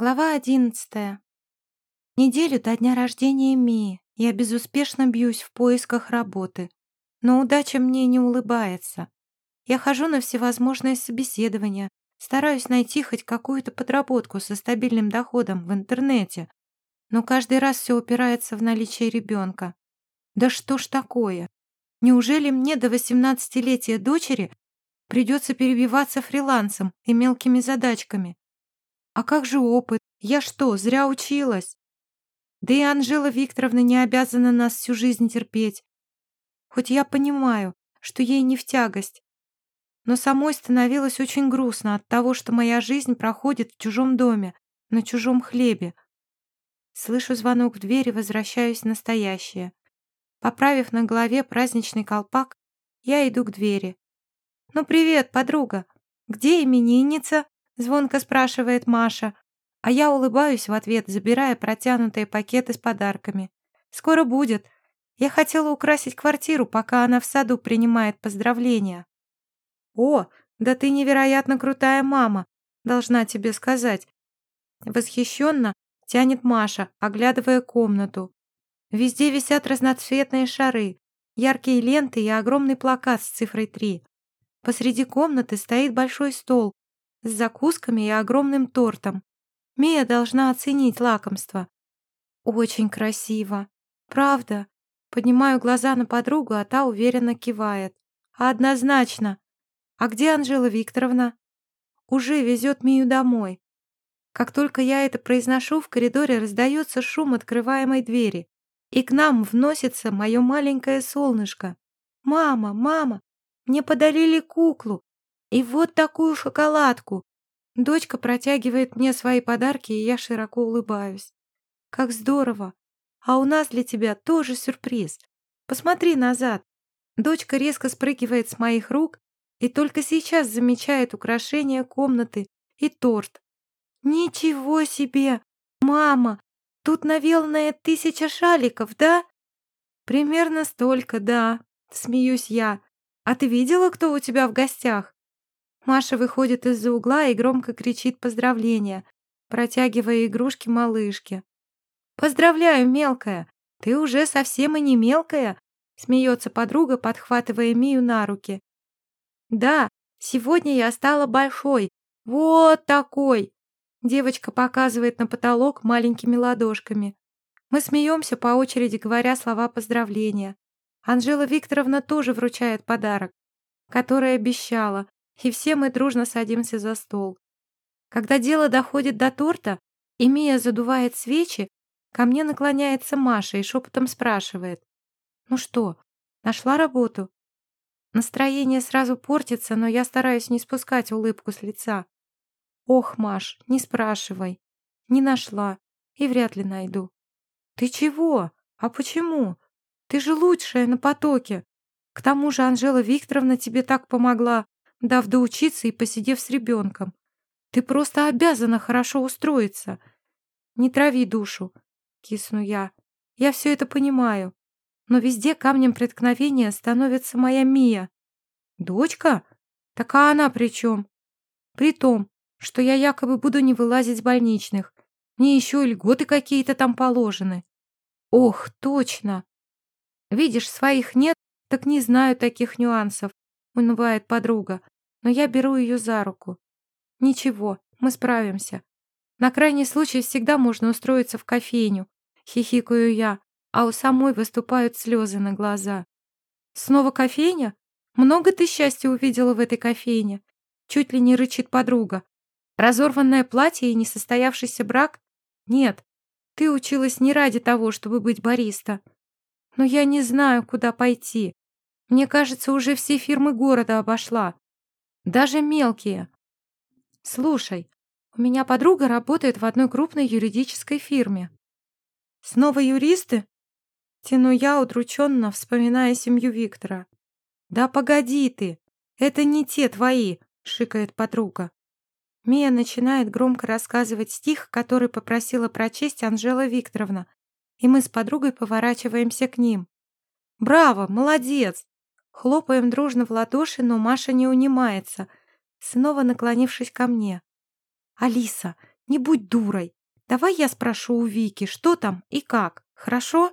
Глава одиннадцатая. Неделю до дня рождения Мии я безуспешно бьюсь в поисках работы. Но удача мне не улыбается. Я хожу на всевозможные собеседования, стараюсь найти хоть какую-то подработку со стабильным доходом в интернете. Но каждый раз все упирается в наличие ребенка. Да что ж такое? Неужели мне до восемнадцатилетия дочери придется перебиваться фрилансом и мелкими задачками? А как же опыт? Я что, зря училась? Да и Анжела Викторовна не обязана нас всю жизнь терпеть. Хоть я понимаю, что ей не в тягость. Но самой становилось очень грустно от того, что моя жизнь проходит в чужом доме, на чужом хлебе. Слышу звонок в дверь и возвращаюсь в настоящее. Поправив на голове праздничный колпак, я иду к двери. «Ну привет, подруга! Где именинница?» Звонко спрашивает Маша, а я улыбаюсь в ответ, забирая протянутые пакеты с подарками. «Скоро будет. Я хотела украсить квартиру, пока она в саду принимает поздравления». «О, да ты невероятно крутая мама, должна тебе сказать». Восхищенно тянет Маша, оглядывая комнату. Везде висят разноцветные шары, яркие ленты и огромный плакат с цифрой 3. Посреди комнаты стоит большой стол, с закусками и огромным тортом. Мия должна оценить лакомство. Очень красиво. Правда? Поднимаю глаза на подругу, а та уверенно кивает. Однозначно. А где Анжела Викторовна? Уже везет Мию домой. Как только я это произношу, в коридоре раздается шум открываемой двери, и к нам вносится мое маленькое солнышко. «Мама, мама, мне подарили куклу, и вот такую шоколадку. Дочка протягивает мне свои подарки, и я широко улыбаюсь. Как здорово! А у нас для тебя тоже сюрприз. Посмотри назад. Дочка резко спрыгивает с моих рук и только сейчас замечает украшение комнаты и торт. Ничего себе! Мама, тут навеланная тысяча шаликов, да? Примерно столько, да. Смеюсь я. А ты видела, кто у тебя в гостях? Маша выходит из-за угла и громко кричит поздравления, протягивая игрушки малышке. «Поздравляю, мелкая! Ты уже совсем и не мелкая!» смеется подруга, подхватывая Мию на руки. «Да, сегодня я стала большой. Вот такой!» Девочка показывает на потолок маленькими ладошками. Мы смеемся по очереди, говоря слова поздравления. Анжела Викторовна тоже вручает подарок, который обещала, и все мы дружно садимся за стол. Когда дело доходит до торта, и Мия задувает свечи, ко мне наклоняется Маша и шепотом спрашивает. «Ну что, нашла работу?» Настроение сразу портится, но я стараюсь не спускать улыбку с лица. «Ох, Маш, не спрашивай. Не нашла и вряд ли найду». «Ты чего? А почему? Ты же лучшая на потоке. К тому же Анжела Викторовна тебе так помогла дав доучиться и посидев с ребенком. Ты просто обязана хорошо устроиться. Не трави душу, кисну я. Я все это понимаю. Но везде камнем преткновения становится моя Мия. Дочка? Так а она при чем? При том, что я якобы буду не вылазить с больничных. Мне еще и льготы какие-то там положены. Ох, точно. Видишь, своих нет, так не знаю таких нюансов унывает подруга, но я беру ее за руку. Ничего, мы справимся. На крайний случай всегда можно устроиться в кофейню, хихикаю я, а у самой выступают слезы на глаза. Снова кофейня? Много ты счастья увидела в этой кофейне? Чуть ли не рычит подруга. Разорванное платье и несостоявшийся брак? Нет, ты училась не ради того, чтобы быть бариста. Но я не знаю, куда пойти. Мне кажется, уже все фирмы города обошла. Даже мелкие. Слушай, у меня подруга работает в одной крупной юридической фирме. Снова юристы? Тяну я удрученно, вспоминая семью Виктора. Да погоди ты, это не те твои, шикает подруга. Мия начинает громко рассказывать стих, который попросила прочесть Анжела Викторовна, и мы с подругой поворачиваемся к ним. «Браво! Молодец! Хлопаем дружно в ладоши, но Маша не унимается, снова наклонившись ко мне. «Алиса, Не будь дурой. Давай я спрошу у Вики, что там и как, хорошо?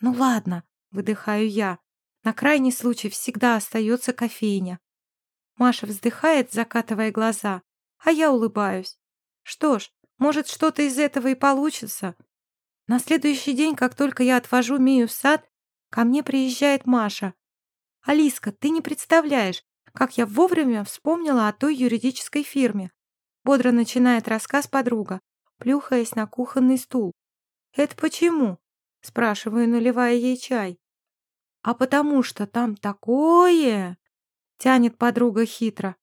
Ну ладно, выдыхаю я. На крайний случай всегда остается кофейня. Маша вздыхает, закатывая глаза, а я улыбаюсь. Что ж, может, что-то из этого и получится. На следующий день, как только я отвожу Мию в сад, ко мне приезжает Маша. «Алиска, ты не представляешь, как я вовремя вспомнила о той юридической фирме. Бодро начинает рассказ подруга, плюхаясь на кухонный стул. «Это почему?» – спрашиваю, наливая ей чай. «А потому что там такое!» – тянет подруга хитро.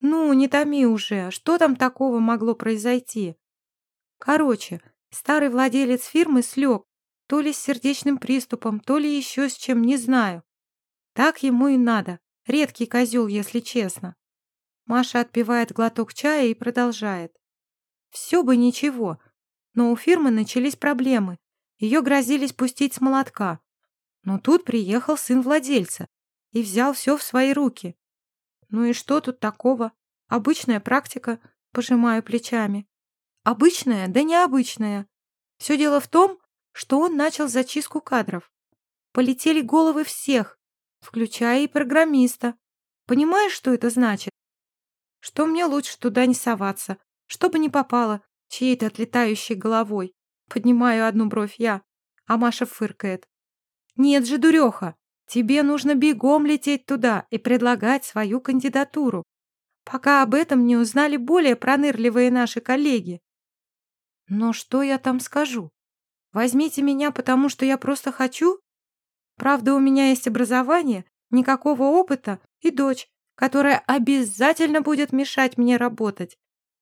«Ну, не томи уже, что там такого могло произойти?» Короче, старый владелец фирмы слег, то ли с сердечным приступом, то ли еще с чем, не знаю. Так ему и надо. Редкий козел, если честно. Маша отпивает глоток чая и продолжает. Все бы ничего, но у фирмы начались проблемы. Ее грозились пустить с молотка. Но тут приехал сын владельца и взял все в свои руки. Ну и что тут такого? Обычная практика, пожимаю плечами. Обычная, да необычная. Все дело в том, что он начал зачистку кадров. Полетели головы всех, включая и программиста. Понимаешь, что это значит? Что мне лучше туда не соваться, чтобы не попало чьей-то отлетающей головой. Поднимаю одну бровь я, а Маша фыркает. Нет же, дуреха, тебе нужно бегом лететь туда и предлагать свою кандидатуру, пока об этом не узнали более пронырливые наши коллеги. Но что я там скажу? Возьмите меня, потому что я просто хочу? Правда, у меня есть образование, никакого опыта и дочь, которая обязательно будет мешать мне работать.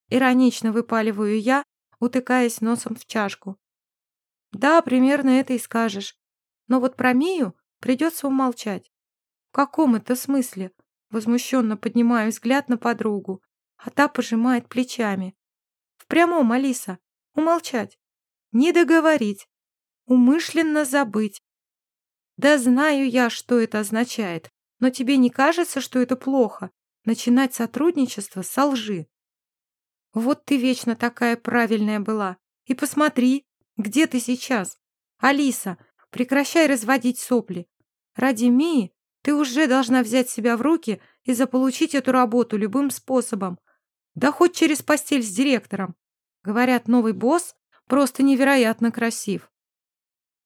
Иронично выпаливаю я, утыкаясь носом в чашку. Да, примерно это и скажешь. Но вот про Мию придется умолчать. В каком это смысле? Возмущенно поднимаю взгляд на подругу, а та пожимает плечами. В прямом, Алиса. Умолчать. Не договорить. Умышленно забыть. Да знаю я, что это означает, но тебе не кажется, что это плохо? Начинать сотрудничество со лжи. Вот ты вечно такая правильная была. И посмотри, где ты сейчас. Алиса, прекращай разводить сопли. Ради Мии ты уже должна взять себя в руки и заполучить эту работу любым способом. Да хоть через постель с директором. Говорят, новый босс просто невероятно красив.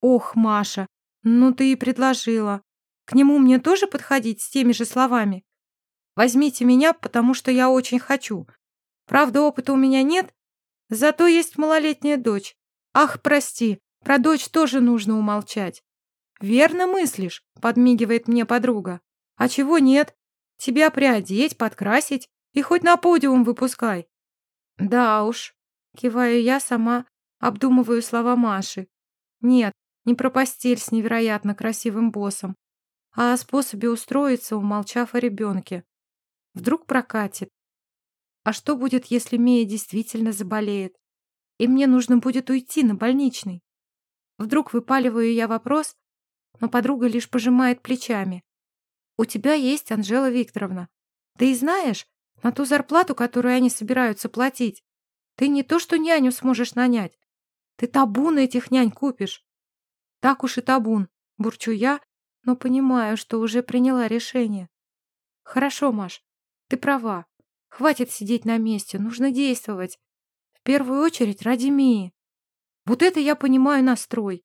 Ох, Маша, ну ты и предложила. К нему мне тоже подходить с теми же словами? Возьмите меня, потому что я очень хочу. Правда, опыта у меня нет, зато есть малолетняя дочь. Ах, прости, про дочь тоже нужно умолчать. Верно мыслишь, подмигивает мне подруга. А чего нет? Тебя приодеть, подкрасить и хоть на подиум выпускай. Да уж, киваю я сама, обдумываю слова Маши. Нет, не про постель с невероятно красивым боссом, а о способе устроиться, умолчав о ребенке. Вдруг прокатит. А что будет, если Мия действительно заболеет? И мне нужно будет уйти на больничный. Вдруг выпаливаю я вопрос, но подруга лишь пожимает плечами. У тебя есть Анжела Викторовна. Ты и знаешь, на ту зарплату, которую они собираются платить, ты не то что няню сможешь нанять, ты табун этих нянь купишь. Так уж и табун, бурчу я, но понимаю, что уже приняла решение. Хорошо, Маш, ты права. Хватит сидеть на месте, нужно действовать. В первую очередь ради Мии. Вот это я понимаю настрой.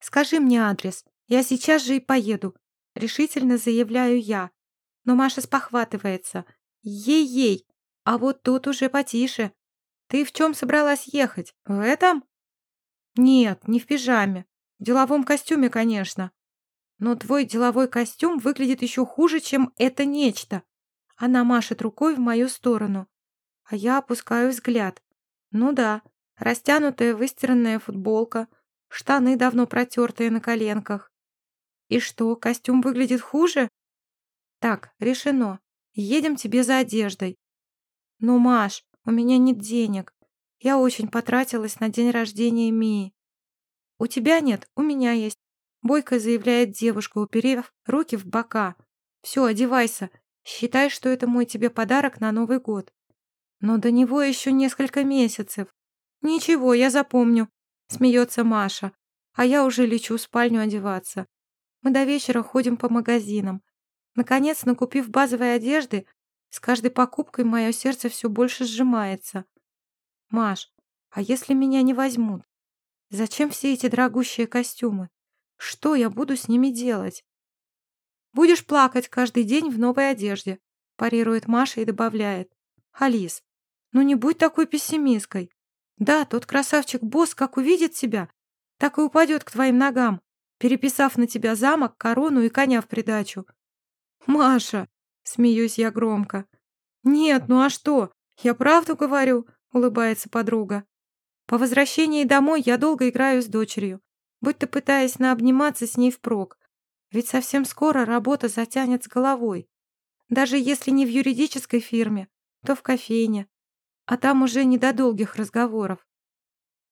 Скажи мне адрес, я сейчас же и поеду. Решительно заявляю я. Но Маша спохватывается. Ей-ей, а вот тут уже потише. Ты в чем собралась ехать? В этом? Нет, не в пижаме. Деловом костюме, конечно. Но твой деловой костюм выглядит еще хуже, чем это нечто. Она машет рукой в мою сторону. А я опускаю взгляд. Ну да, растянутая выстиранная футболка, штаны давно протертые на коленках. И что, костюм выглядит хуже? Так, решено. Едем тебе за одеждой. Ну, Маш, у меня нет денег. Я очень потратилась на день рождения Мии. У тебя нет, у меня есть. Бойко заявляет девушка, уперев руки в бока. «Все, одевайся. Считай, что это мой тебе подарок на Новый год». Но до него еще несколько месяцев. Ничего, я запомню, смеется Маша. А я уже лечу в спальню одеваться. Мы до вечера ходим по магазинам. Наконец, накупив базовой одежды, с каждой покупкой мое сердце все больше сжимается. Маш, а если меня не возьмут? Зачем все эти дорогущие костюмы? Что я буду с ними делать? Будешь плакать каждый день в новой одежде, парирует Маша и добавляет. Алис, ну не будь такой пессимисткой. Да, тот красавчик-босс как увидит тебя, так и упадет к твоим ногам, переписав на тебя замок, корону и коня в придачу. Маша, Смеюсь я громко. «Нет, ну а что? Я правду говорю», — улыбается подруга. По возвращении домой я долго играю с дочерью, будто пытаясь наобниматься с ней впрок. Ведь совсем скоро работа затянет с головой. Даже если не в юридической фирме, то в кофейне. А там уже не до долгих разговоров.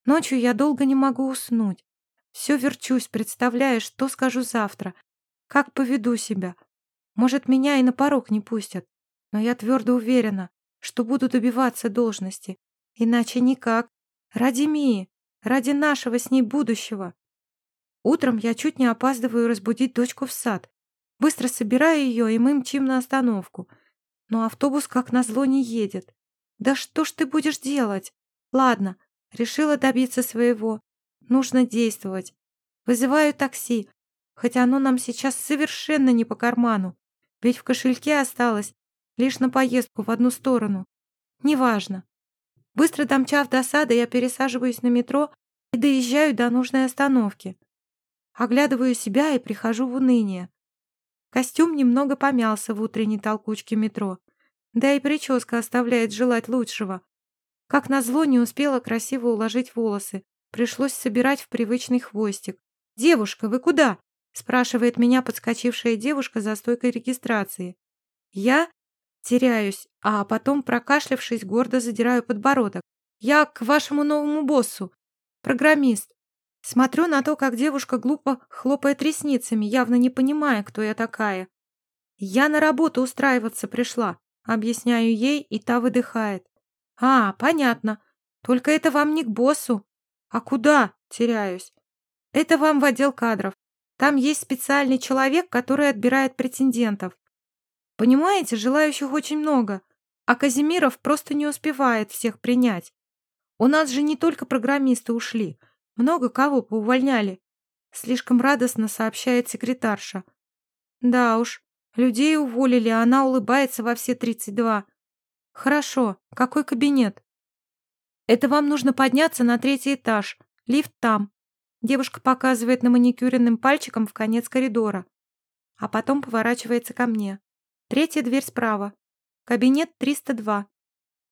Ночью я долго не могу уснуть. Все верчусь, представляя, что скажу завтра, как поведу себя, может, меня и на порог не пустят, но я твердо уверена, что буду добиваться должности. Иначе никак. Ради Мии, ради нашего с ней будущего. Утром я чуть не опаздываю разбудить дочку в сад. Быстро собираю ее, и мы мчим на остановку. Но автобус, как назло, не едет. Да что ж ты будешь делать? Ладно, решила добиться своего. Нужно действовать. Вызываю такси, хотя оно нам сейчас совершенно не по карману. Ведь в кошельке осталось лишь на поездку в одну сторону. Неважно. Быстро домчав до сада, я пересаживаюсь на метро и доезжаю до нужной остановки. Оглядываю себя и прихожу в уныние. Костюм немного помялся в утренней толкучке метро. Да и прическа оставляет желать лучшего. Как назло, не успела красиво уложить волосы. Пришлось собирать в привычный хвостик. «Девушка, вы куда?» спрашивает меня подскочившая девушка за стойкой регистрации. Я теряюсь, а потом, прокашлявшись, гордо задираю подбородок. Я к вашему новому боссу, программист. Смотрю на то, как девушка глупо хлопает ресницами, явно не понимая, кто я такая. Я на работу устраиваться пришла, объясняю ей, и та выдыхает. А, понятно. Только это вам не к боссу. А куда? Теряюсь. Это вам в отдел кадров. Там есть специальный человек, который отбирает претендентов. Понимаете, желающих очень много, а Казимиров просто не успевает всех принять. У нас же не только программисты ушли, много кого поувольняли. Слишком радостно сообщает секретарша. Да уж, людей уволили, а она улыбается во все тридцать два. Хорошо, какой кабинет? Это вам нужно подняться на третий этаж. Лифт там. Девушка показывает на маникюренным пальчиком в конец коридора, а потом поворачивается ко мне. Третья дверь справа. Кабинет 302.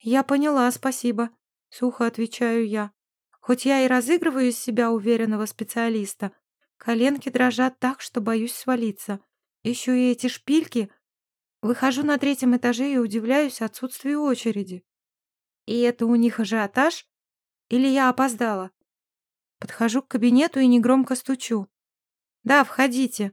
Я поняла, спасибо. Сухо отвечаю я. Хоть я и разыгрываю из себя уверенного специалиста, коленки дрожат так, что боюсь свалиться. Еще и эти шпильки. Выхожу на третьем этаже и удивляюсь отсутствию очереди. И это у них ажиотаж? Или я опоздала? Подхожу к кабинету и негромко стучу. «Да, входите»,